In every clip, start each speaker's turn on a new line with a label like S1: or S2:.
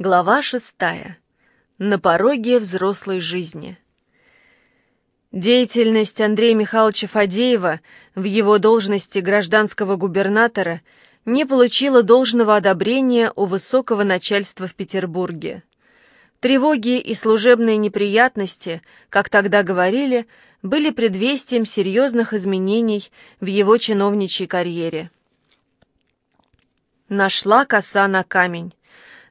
S1: Глава шестая. На пороге взрослой жизни. Деятельность Андрея Михайловича Фадеева в его должности гражданского губернатора не получила должного одобрения у высокого начальства в Петербурге. Тревоги и служебные неприятности, как тогда говорили, были предвестием серьезных изменений в его чиновничьей карьере. Нашла коса на камень.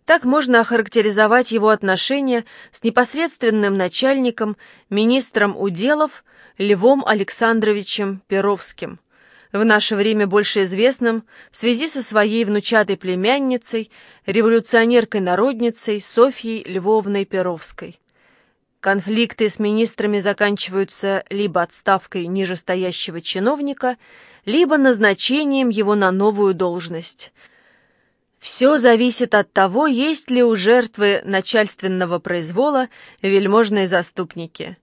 S1: Так можно охарактеризовать его отношения с непосредственным начальником, министром уделов Львом Александровичем Перовским, в наше время больше известным в связи со своей внучатой племянницей, революционеркой-народницей Софьей Львовной Перовской. Конфликты с министрами заканчиваются либо отставкой нижестоящего чиновника, либо назначением его на новую должность – все зависит от того, есть ли у жертвы начальственного произвола вельможные заступники.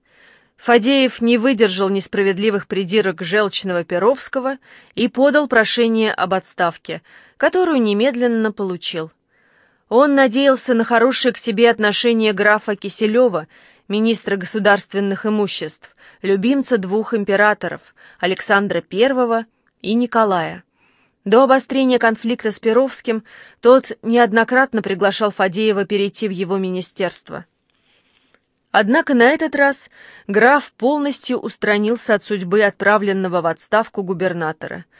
S1: Фадеев не выдержал несправедливых придирок желчного Перовского и подал прошение об отставке, которую немедленно получил. Он надеялся на хорошее к себе отношение графа Киселева, министра государственных имуществ, любимца двух императоров, Александра I и Николая. До обострения конфликта с Перовским тот неоднократно приглашал Фадеева перейти в его министерство. Однако на этот раз граф полностью устранился от судьбы отправленного в отставку губернатора –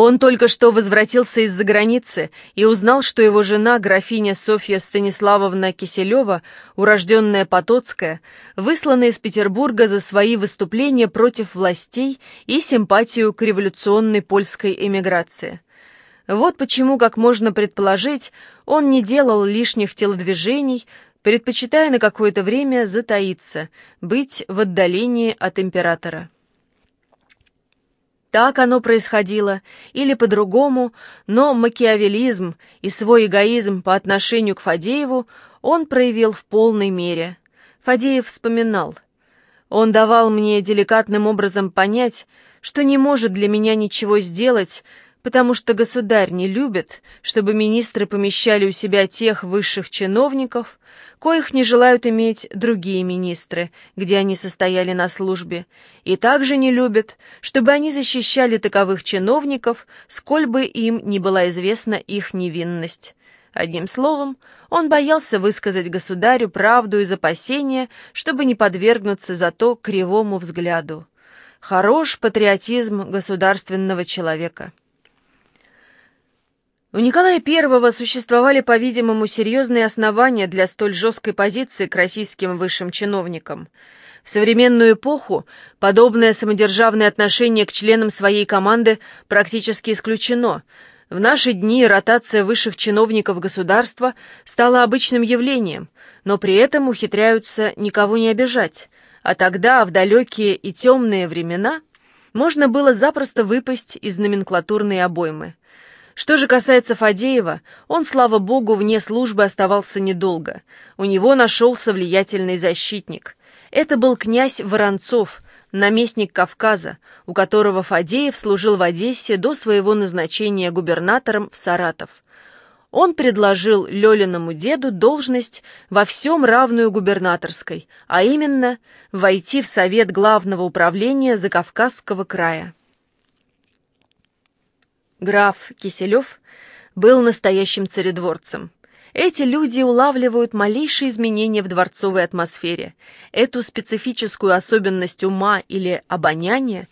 S1: он только что возвратился из-за границы и узнал, что его жена, графиня Софья Станиславовна Киселева, урожденная Потоцкая, выслана из Петербурга за свои выступления против властей и симпатию к революционной польской эмиграции. Вот почему, как можно предположить, он не делал лишних телодвижений, предпочитая на какое-то время затаиться, быть в отдалении от императора. Так оно происходило, или по-другому, но макиавелизм и свой эгоизм по отношению к Фадееву он проявил в полной мере. Фадеев вспоминал. Он давал мне деликатным образом понять, что не может для меня ничего сделать, потому что государь не любит, чтобы министры помещали у себя тех высших чиновников, коих не желают иметь другие министры, где они состояли на службе, и также не любят, чтобы они защищали таковых чиновников, сколь бы им ни была известна их невинность. Одним словом, он боялся высказать государю правду из опасения, чтобы не подвергнуться зато кривому взгляду. Хорош патриотизм государственного человека. У Николая I существовали, по-видимому, серьезные основания для столь жесткой позиции к российским высшим чиновникам. В современную эпоху подобное самодержавное отношение к членам своей команды практически исключено. В наши дни ротация высших чиновников государства стала обычным явлением, но при этом ухитряются никого не обижать. А тогда, в далекие и темные времена, можно было запросто выпасть из номенклатурной обоймы. Что же касается Фадеева, он, слава богу, вне службы оставался недолго. У него нашелся влиятельный защитник. Это был князь Воронцов, наместник Кавказа, у которого Фадеев служил в Одессе до своего назначения губернатором в Саратов. Он предложил Лёлиному деду должность во всем равную губернаторской, а именно войти в Совет Главного управления Закавказского края. Граф Киселев был настоящим царедворцем. Эти люди улавливают малейшие изменения в дворцовой атмосфере. Эту специфическую особенность ума или обоняния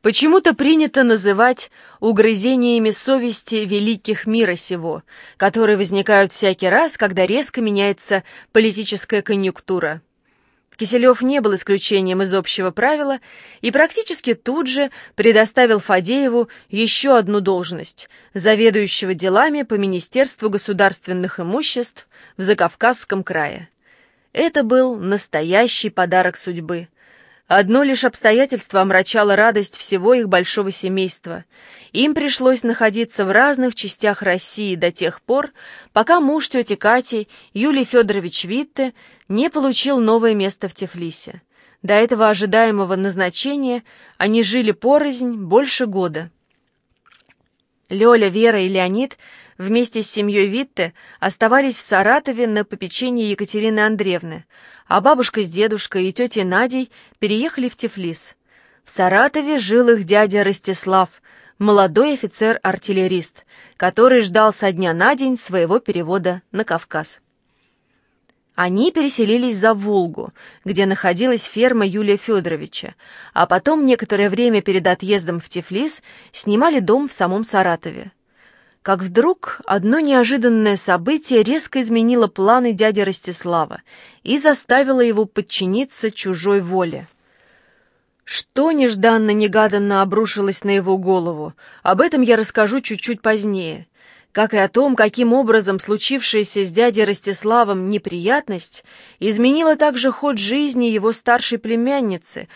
S1: почему-то принято называть угрызениями совести великих мира сего, которые возникают всякий раз, когда резко меняется политическая конъюнктура. Киселев не был исключением из общего правила и практически тут же предоставил Фадееву еще одну должность – заведующего делами по Министерству государственных имуществ в Закавказском крае. Это был настоящий подарок судьбы. Одно лишь обстоятельство омрачало радость всего их большого семейства. Им пришлось находиться в разных частях России до тех пор, пока муж тети Кати, Юлий Федорович Витте, не получил новое место в Тифлисе. До этого ожидаемого назначения они жили порознь больше года. Лёля, Вера и Леонид вместе с семьей Витте оставались в Саратове на попечении Екатерины Андреевны, а бабушка с дедушкой и тетей Надей переехали в Тифлис. В Саратове жил их дядя Ростислав, молодой офицер-артиллерист, который ждал со дня на день своего перевода на Кавказ. Они переселились за Волгу, где находилась ферма Юлия Федоровича, а потом некоторое время перед отъездом в Тифлис снимали дом в самом Саратове. Как вдруг одно неожиданное событие резко изменило планы дяди Ростислава и заставило его подчиниться чужой воле. Что нежданно-негаданно обрушилось на его голову, об этом я расскажу чуть-чуть позднее как и о том, каким образом случившаяся с дядей Ростиславом неприятность изменила также ход жизни его старшей племянницы,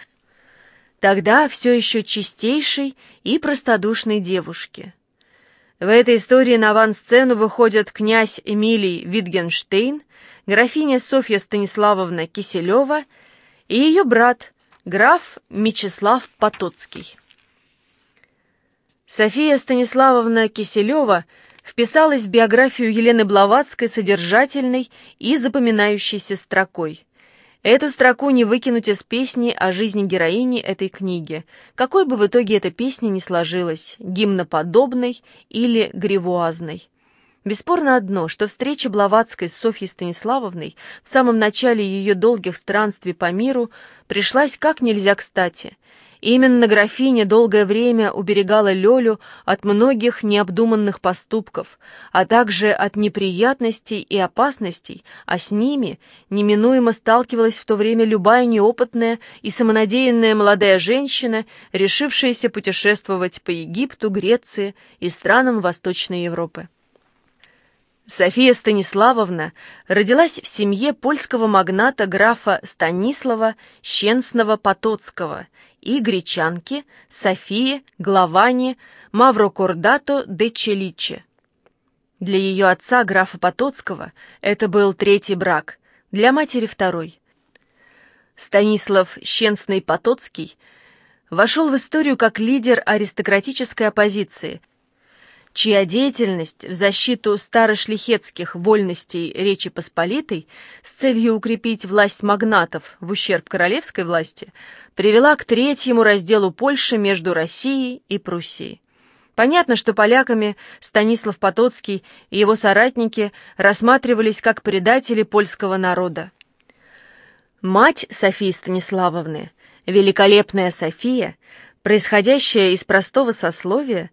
S1: тогда все еще чистейшей и простодушной девушки. В этой истории на авансцену выходят князь Эмилий Витгенштейн, графиня Софья Станиславовна Киселева и ее брат, граф Мечислав Потоцкий. София Станиславовна Киселева – вписалась в биографию Елены Блаватской содержательной и запоминающейся строкой. Эту строку не выкинуть из песни о жизни героини этой книги, какой бы в итоге эта песня ни сложилась, гимноподобной или гривуазной. Бесспорно одно, что встреча Блаватской с Софьей Станиславовной в самом начале ее долгих странствий по миру пришлась как нельзя кстати – Именно графиня долгое время уберегала Лёлю от многих необдуманных поступков, а также от неприятностей и опасностей, а с ними неминуемо сталкивалась в то время любая неопытная и самонадеянная молодая женщина, решившаяся путешествовать по Египту, Греции и странам Восточной Европы. София Станиславовна родилась в семье польского магната графа Станислава Щенсного-Потоцкого и гречанки Софии Главани Маврокордато де Челиче. Для ее отца, графа Потоцкого, это был третий брак, для матери второй. Станислав Щенсный-Потоцкий вошел в историю как лидер аристократической оппозиции, чья деятельность в защиту старошлихетских вольностей Речи Посполитой с целью укрепить власть магнатов в ущерб королевской власти привела к третьему разделу Польши между Россией и Пруссией. Понятно, что поляками Станислав Потоцкий и его соратники рассматривались как предатели польского народа. Мать Софии Станиславовны, великолепная София, происходящая из простого сословия,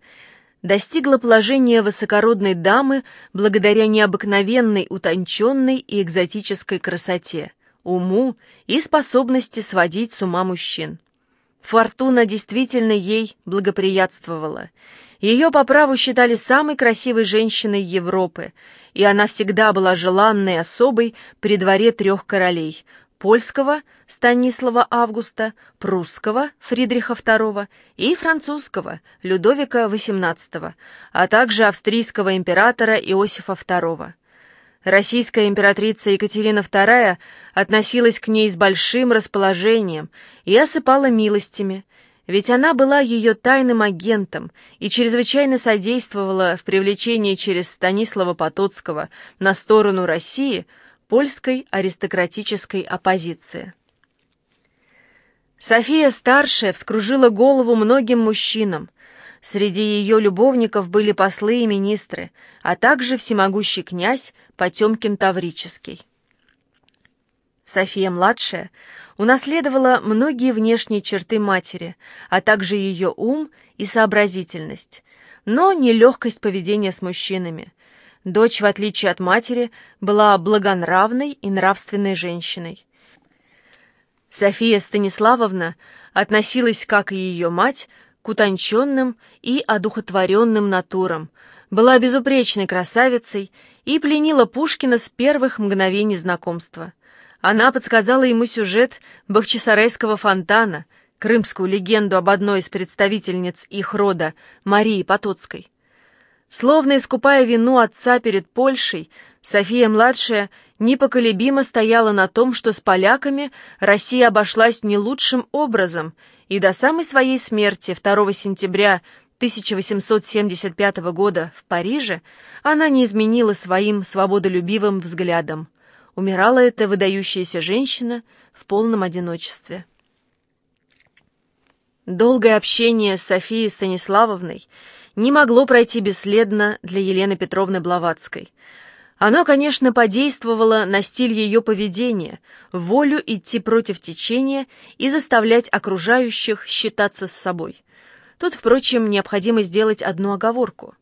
S1: достигла положения высокородной дамы благодаря необыкновенной утонченной и экзотической красоте, уму и способности сводить с ума мужчин. Фортуна действительно ей благоприятствовала. Ее по праву считали самой красивой женщиной Европы, и она всегда была желанной особой при дворе трех королей польского Станислава Августа, прусского Фридриха II и французского Людовика XVIII, а также австрийского императора Иосифа II. Российская императрица Екатерина II относилась к ней с большим расположением и осыпала милостями, ведь она была ее тайным агентом и чрезвычайно содействовала в привлечении через Станислава Потоцкого на сторону России – польской аристократической оппозиции. София Старшая вскружила голову многим мужчинам. Среди ее любовников были послы и министры, а также всемогущий князь Потемкин Таврический. София-младшая унаследовала многие внешние черты матери, а также ее ум и сообразительность, но не легкость поведения с мужчинами. Дочь, в отличие от матери, была благонравной и нравственной женщиной. София Станиславовна относилась, как и ее мать, к утонченным и одухотворенным натурам, была безупречной красавицей и пленила Пушкина с первых мгновений знакомства. Она подсказала ему сюжет Бахчисарайского фонтана, крымскую легенду об одной из представительниц их рода, Марии Потоцкой. Словно искупая вину отца перед Польшей, София-младшая непоколебимо стояла на том, что с поляками Россия обошлась не лучшим образом, и до самой своей смерти 2 сентября 1875 года в Париже она не изменила своим свободолюбивым взглядом. Умирала эта выдающаяся женщина в полном одиночестве. Долгое общение с Софией Станиславовной не могло пройти бесследно для Елены Петровны Блаватской. Оно, конечно, подействовало на стиль ее поведения, волю идти против течения и заставлять окружающих считаться с собой. Тут, впрочем, необходимо сделать одну оговорку.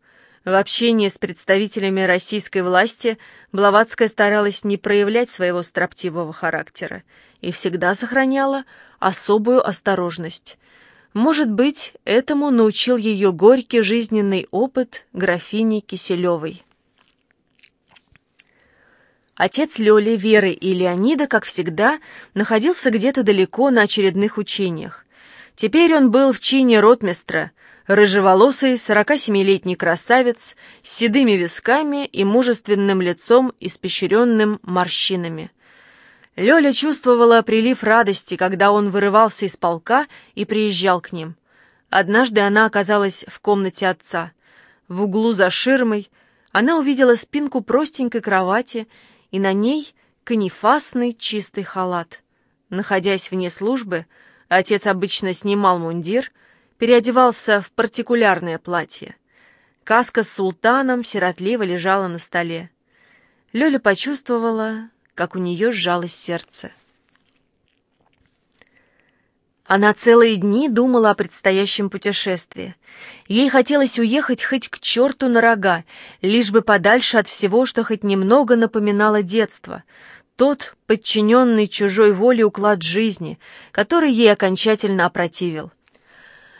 S1: В общении с представителями российской власти Блаватская старалась не проявлять своего строптивого характера и всегда сохраняла особую осторожность. Может быть, этому научил ее горький жизненный опыт графини Киселевой. Отец Лёли, Веры и Леонида, как всегда, находился где-то далеко на очередных учениях. Теперь он был в чине ротмистра, рыжеволосый, 47-летний красавец, с седыми висками и мужественным лицом, испещренным морщинами. Лёля чувствовала прилив радости, когда он вырывался из полка и приезжал к ним. Однажды она оказалась в комнате отца. В углу за ширмой она увидела спинку простенькой кровати и на ней канифасный чистый халат. Находясь вне службы, отец обычно снимал мундир, переодевался в партикулярное платье. Каска с султаном сиротливо лежала на столе. Лёля почувствовала, как у нее сжалось сердце. Она целые дни думала о предстоящем путешествии. Ей хотелось уехать хоть к черту на рога, лишь бы подальше от всего, что хоть немного напоминало детство. Тот, подчиненный чужой воле уклад жизни, который ей окончательно опротивил.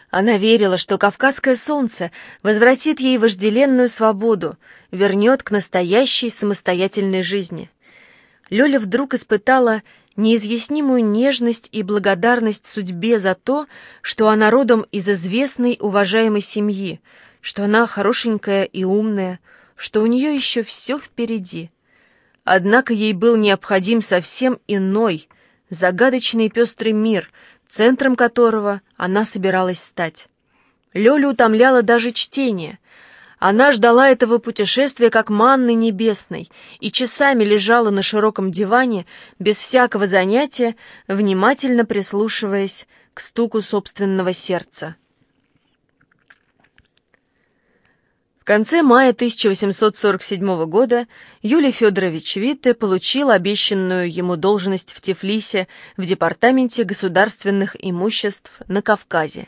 S1: Она верила, что кавказское солнце возвратит ей вожделенную свободу, вернет к настоящей самостоятельной жизни. Лёля вдруг испытала неизъяснимую нежность и благодарность судьбе за то, что она родом из известной уважаемой семьи, что она хорошенькая и умная, что у нее еще все впереди. Однако ей был необходим совсем иной, загадочный пестрый мир, центром которого она собиралась стать. Лёлю утомляло даже чтение — она ждала этого путешествия как манны небесной и часами лежала на широком диване без всякого занятия, внимательно прислушиваясь к стуку собственного сердца. В конце мая 1847 года Юлий Федорович Витте получил обещанную ему должность в Тифлисе в Департаменте государственных имуществ на Кавказе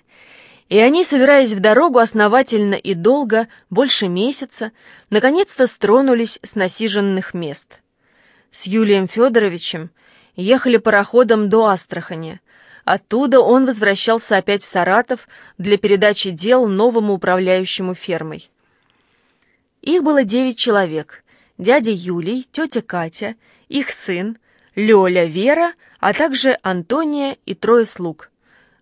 S1: и они, собираясь в дорогу основательно и долго, больше месяца, наконец-то стронулись с насиженных мест. С Юлием Федоровичем ехали пароходом до Астрахани. Оттуда он возвращался опять в Саратов для передачи дел новому управляющему фермой. Их было девять человек. Дядя Юлий, тетя Катя, их сын, Лёля Вера, а также Антония и трое слуг –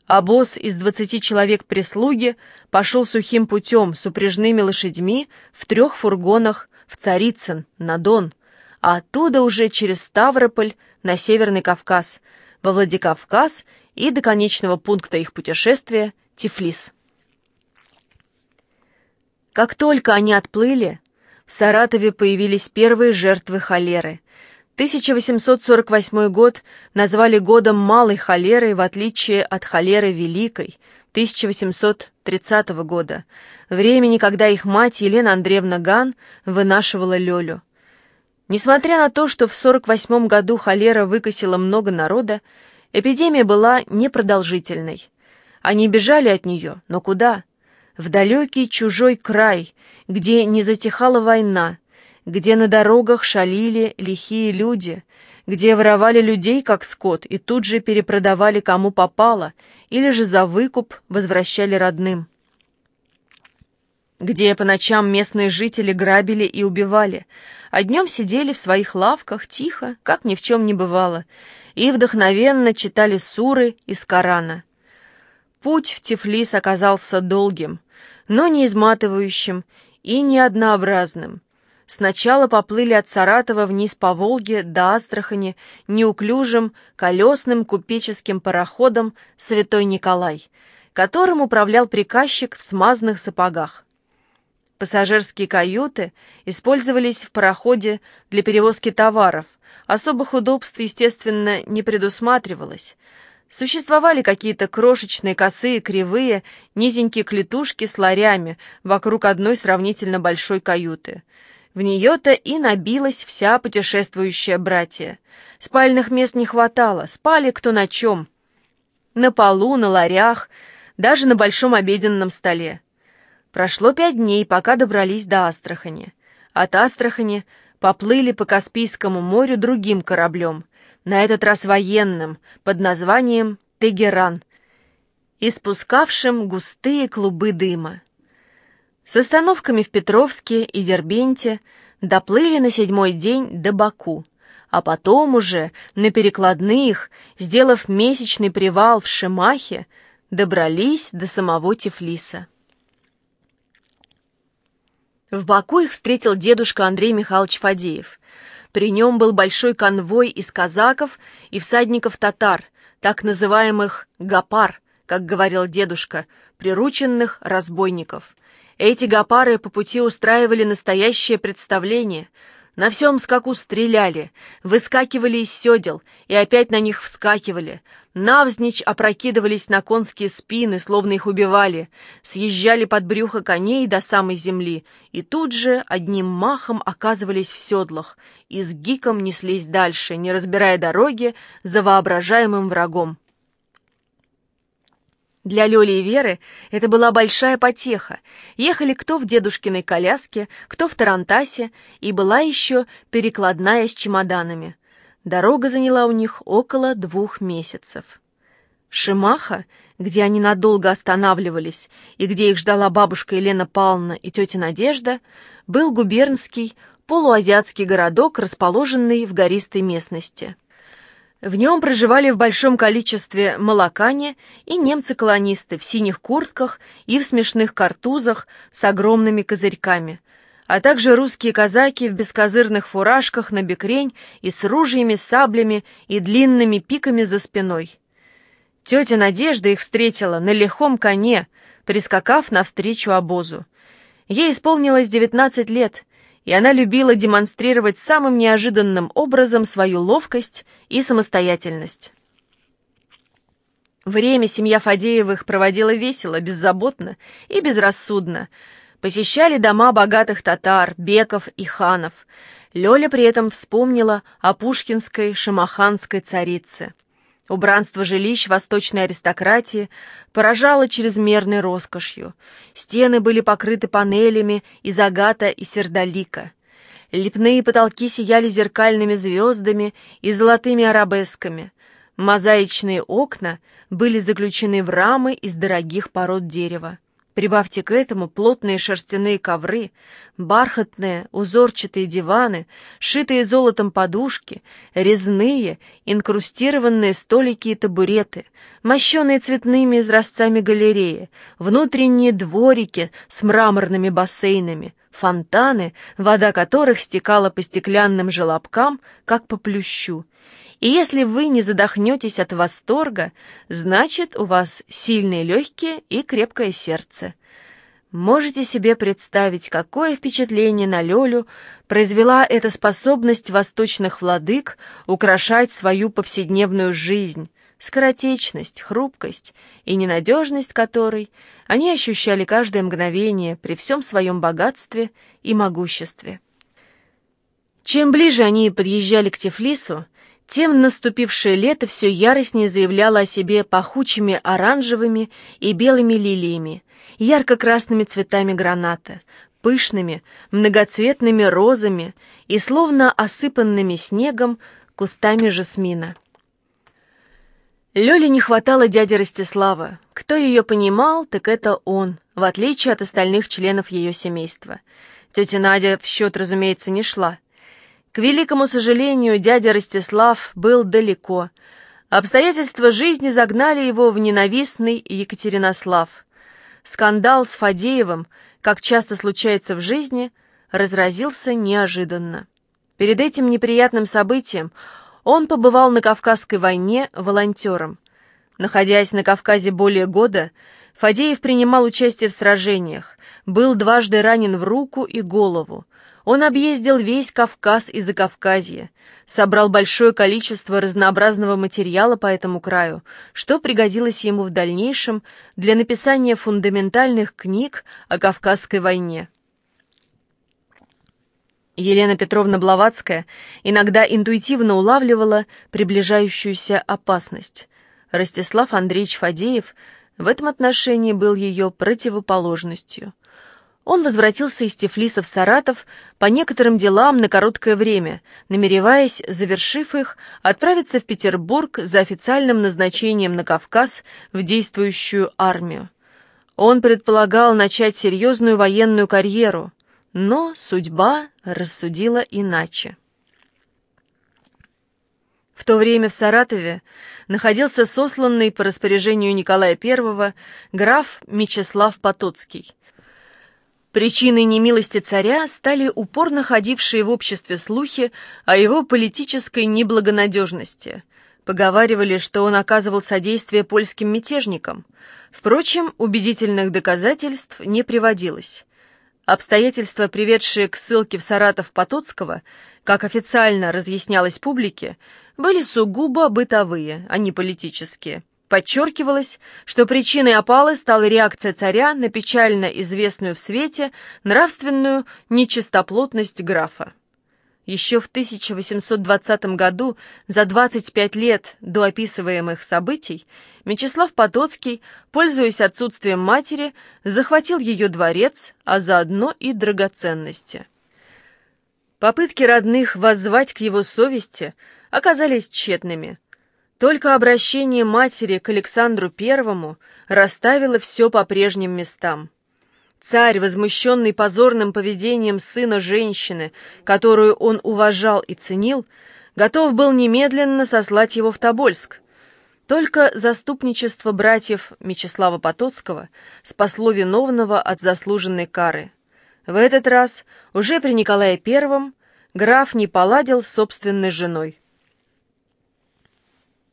S1: а босс из двадцати человек прислуги пошел сухим путем с упряжными лошадьми в трех фургонах в Царицын, на Дон, а оттуда уже через Ставрополь на Северный Кавказ, во Владикавказ и до конечного пункта их путешествия — Тифлис. Как только они отплыли, в Саратове появились первые жертвы холеры — 1848 год назвали годом малой холеры, в отличие от холеры великой, 1830 года, времени, когда их мать Елена Андреевна Ган вынашивала Лёлю. Несмотря на то, что в 48 году холера выкосила много народа, эпидемия была непродолжительной. Они бежали от нее, но куда? В далекий чужой край, где не затихала война, где на дорогах шалили лихие люди, где воровали людей, как скот, и тут же перепродавали кому попало, или же за выкуп возвращали родным. Где по ночам местные жители грабили и убивали, а днем сидели в своих лавках тихо, как ни в чем не бывало, и вдохновенно читали суры из Корана. Путь в Тифлис оказался долгим, но не изматывающим и не однообразным. Сначала поплыли от Саратова вниз по Волге до Астрахани неуклюжим колесным купеческим пароходом «Святой Николай», которым управлял приказчик в смазанных сапогах. Пассажирские каюты использовались в пароходе для перевозки товаров. Особых удобств, естественно, не предусматривалось. Существовали какие-то крошечные, косые, кривые, низенькие клетушки с ларями вокруг одной сравнительно большой каюты. В нее-то и набилась вся путешествующая братья. Спальных мест не хватало, спали кто на чем. На полу, на ларях, даже на большом обеденном столе. Прошло пять дней, пока добрались до Астрахани. От Астрахани поплыли по Каспийскому морю другим кораблем, на этот раз военным, под названием «Тегеран», испускавшим густые клубы дыма. С остановками в Петровске и Дербенте доплыли на седьмой день до Баку, а потом уже на перекладных, сделав месячный привал в Шемахе, добрались до самого Тифлиса. В Баку их встретил дедушка Андрей Михайлович Фадеев. При нем был большой конвой из казаков и всадников-татар, так называемых «гапар», как говорил дедушка, прирученных разбойников. Эти гапары по пути устраивали настоящее представление — на всем скаку стреляли, выскакивали из седел и опять на них вскакивали. Навзничь опрокидывались на конские спины, словно их убивали, съезжали под брюхо коней до самой земли и тут же одним махом оказывались в седлах и с гиком неслись дальше, не разбирая дороги за воображаемым врагом. Для Лёли и Веры это была большая потеха. Ехали кто в дедушкиной коляске, кто в тарантасе, и была еще перекладная с чемоданами. Дорога заняла у них около двух месяцев. Шимаха, где они надолго останавливались и где их ждала бабушка Елена Павловна и тетя Надежда, был губернский полуазиатский городок, расположенный в гористой местности. В нем проживали в большом количестве молокане и немцы-колонисты в синих куртках и в смешных картузах с огромными козырьками, а также русские казаки в бескозырных фуражках на бекрень и с ружьями, саблями и длинными пиками за спиной. Тетя Надежда их встретила на лихом коне, прискакав навстречу обозу. Ей исполнилось девятнадцать лет, и она любила демонстрировать самым неожиданным образом свою ловкость и самостоятельность. Время семья Фадеевых проводила весело, беззаботно и безрассудно. Посещали дома богатых татар, беков и ханов. Лёля при этом вспомнила о пушкинской шамаханской царице. Убранство жилищ восточной аристократии поражало чрезмерной роскошью. Стены были покрыты панелями из агата и сердолика. Лепные потолки сияли зеркальными звездами и золотыми арабесками. Мозаичные окна были заключены в рамы из дорогих пород дерева. Прибавьте к этому плотные шерстяные ковры, бархатные узорчатые диваны, шитые золотом подушки, резные, инкрустированные столики и табуреты, мощеные цветными изразцами галереи, внутренние дворики с мраморными бассейнами, фонтаны, вода которых стекала по стеклянным желобкам, как по плющу, и если вы не задохнетесь от восторга, значит, у вас сильные легкие и крепкое сердце. Можете себе представить, какое впечатление на Лёлю произвела эта способность восточных владык украшать свою повседневную жизнь, скоротечность, хрупкость и ненадежность которой они ощущали каждое мгновение при всем своем богатстве и могуществе. Чем ближе они подъезжали к Тифлису, тем наступившее лето все яростнее заявляло о себе пахучими оранжевыми и белыми лилиями, ярко-красными цветами граната, пышными, многоцветными розами и словно осыпанными снегом кустами жасмина. Лёле не хватало дяди Ростислава. Кто ее понимал, так это он, в отличие от остальных членов ее семейства. Тетя Надя в счет, разумеется, не шла. К великому сожалению, дядя Ростислав был далеко. Обстоятельства жизни загнали его в ненавистный Екатеринослав. Скандал с Фадеевым, как часто случается в жизни, разразился неожиданно. Перед этим неприятным событием он побывал на Кавказской войне волонтером. Находясь на Кавказе более года, Фадеев принимал участие в сражениях, был дважды ранен в руку и голову. Он объездил весь Кавказ и Закавказье, собрал большое количество разнообразного материала по этому краю, что пригодилось ему в дальнейшем для написания фундаментальных книг о Кавказской войне. Елена Петровна Блаватская иногда интуитивно улавливала приближающуюся опасность. Ростислав Андреевич Фадеев в этом отношении был ее противоположностью. Он возвратился из Тифлиса в Саратов по некоторым делам на короткое время, намереваясь, завершив их, отправиться в Петербург за официальным назначением на Кавказ в действующую армию. Он предполагал начать серьезную военную карьеру, но судьба рассудила иначе. В то время в Саратове находился сосланный по распоряжению Николая I граф Мечислав Потоцкий. Причиной немилости царя стали упорно ходившие в обществе слухи о его политической неблагонадежности. Поговаривали, что он оказывал содействие польским мятежникам. Впрочем, убедительных доказательств не приводилось. Обстоятельства, приведшие к ссылке в Саратов Потоцкого, как официально разъяснялось публике, были сугубо бытовые, а не политические. Подчеркивалось, что причиной опалы стала реакция царя на печально известную в свете нравственную нечистоплотность графа. Еще в 1820 году, за 25 лет до описываемых событий, Мечислав Потоцкий, пользуясь отсутствием матери, захватил ее дворец, а заодно и драгоценности. Попытки родных воззвать к его совести оказались тщетными. Только обращение матери к Александру Первому расставило все по прежним местам. Царь, возмущенный позорным поведением сына женщины, которую он уважал и ценил, готов был немедленно сослать его в Тобольск. Только заступничество братьев Мечислава Потоцкого спасло виновного от заслуженной кары. В этот раз, уже при Николае Первом, граф не поладил с собственной женой.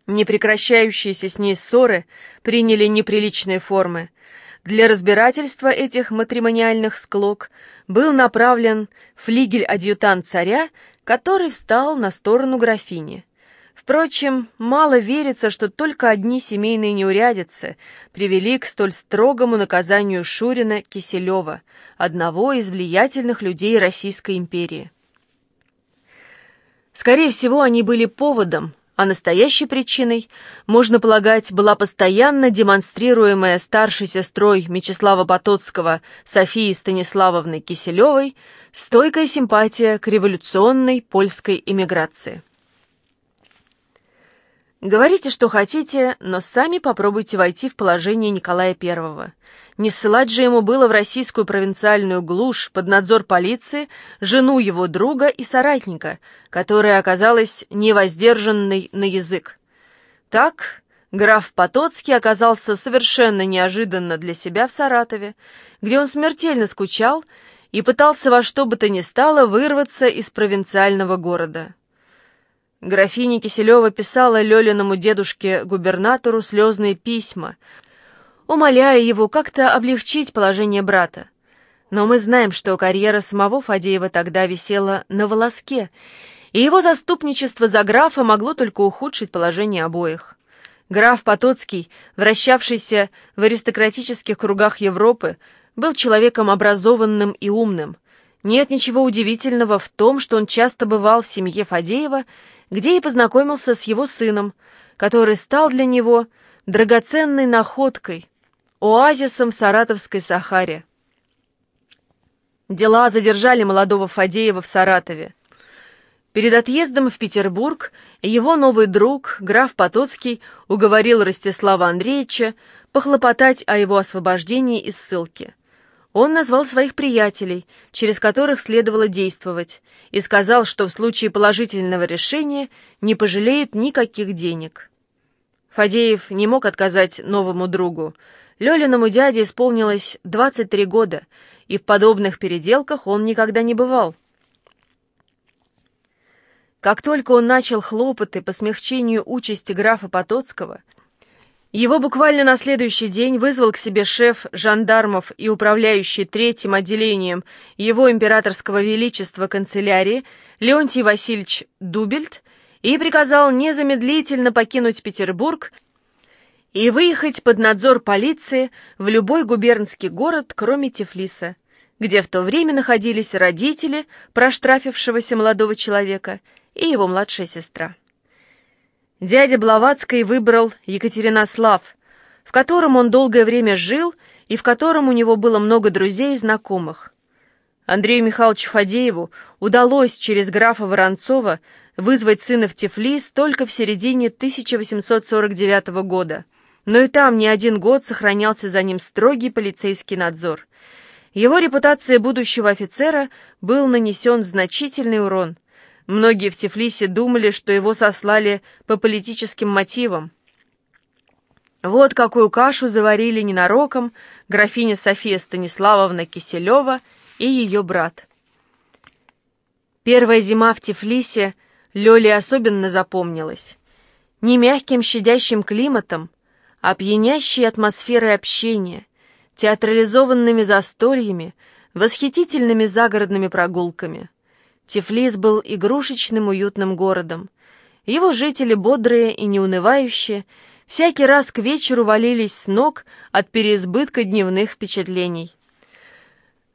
S1: Непрекращающиеся с ней ссоры приняли неприличные формы – для разбирательства этих матримониальных склок был направлен флигель-адъютант царя, который встал на сторону графини. Впрочем, мало верится, что только одни семейные неурядицы привели к столь строгому наказанию Шурина Киселева, одного из влиятельных людей Российской империи. Скорее всего, они были поводом, а настоящей причиной, можно полагать, была постоянно демонстрируемая старшей сестрой Мечислава Потоцкого Софии Станиславовны Киселевой стойкая симпатия к революционной польской эмиграции. Говорите, что хотите, но сами попробуйте войти в положение Николая I. Не ссылать же ему было в российскую провинциальную глушь под надзор полиции жену его друга и соратника, которая оказалась невоздержанной на язык. Так, граф Потоцкий оказался совершенно неожиданно для себя в Саратове, где он смертельно скучал и пытался во что бы то ни стало вырваться из провинциального города. Графиня Киселева писала Лёлиному дедушке-губернатору слезные письма, умоляя его как-то облегчить положение брата. Но мы знаем, что карьера самого Фадеева тогда висела на волоске, и его заступничество за графа могло только ухудшить положение обоих. Граф Потоцкий, вращавшийся в аристократических кругах Европы, был человеком образованным и умным. Нет ничего удивительного в том, что он часто бывал в семье Фадеева где и познакомился с его сыном, который стал для него драгоценной находкой, оазисом в Саратовской Сахаре. Дела задержали молодого Фадеева в Саратове. Перед отъездом в Петербург его новый друг, граф Потоцкий, уговорил Ростислава Андреевича похлопотать о его освобождении из ссылки. Он назвал своих приятелей, через которых следовало действовать, и сказал, что в случае положительного решения не пожалеет никаких денег. Фадеев не мог отказать новому другу. Лёлиному дяде исполнилось 23 года, и в подобных переделках он никогда не бывал. Как только он начал хлопоты по смягчению участи графа Потоцкого, Его буквально на следующий день вызвал к себе шеф жандармов и управляющий третьим отделением его императорского величества канцелярии Леонтий Васильевич Дубельт и приказал незамедлительно покинуть Петербург и выехать под надзор полиции в любой губернский город, кроме Тифлиса, где в то время находились родители проштрафившегося молодого человека и его младшая сестра. Дядя Блаватский выбрал Екатеринослав, в котором он долгое время жил и в котором у него было много друзей и знакомых. Андрею Михайловичу Фадееву удалось через графа Воронцова вызвать сына в Тифлис только в середине 1849 года, но и там не один год сохранялся за ним строгий полицейский надзор. Его репутации будущего офицера был нанесен значительный урон. Многие в Тифлисе думали, что его сослали по политическим мотивам. Вот какую кашу заварили ненароком графиня София Станиславовна Киселева и ее брат. Первая зима в Тифлисе Лёле особенно запомнилась. Не мягким щадящим климатом, а пьянящей атмосферой общения, театрализованными застольями, восхитительными загородными прогулками. Тифлис был игрушечным уютным городом. Его жители бодрые и неунывающие, всякий раз к вечеру валились с ног от переизбытка дневных впечатлений.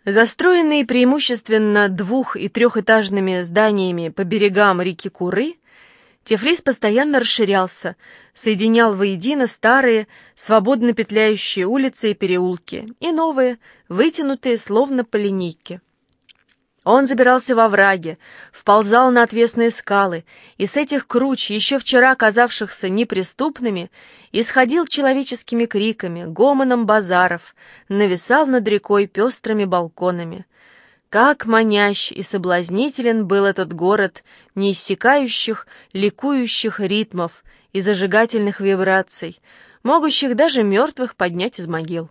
S1: Застроенные преимущественно двух- и трехэтажными зданиями по берегам реки Куры, Тифлис постоянно расширялся, соединял воедино старые, свободно петляющие улицы и переулки, и новые, вытянутые словно по линейке. Он забирался во враги, вползал на отвесные скалы, и с этих круч, еще вчера казавшихся неприступными, исходил человеческими криками, гомоном базаров, нависал над рекой пестрыми балконами. Как манящ и соблазнителен был этот город неиссякающих, ликующих ритмов и зажигательных вибраций, могущих даже мертвых поднять из могил.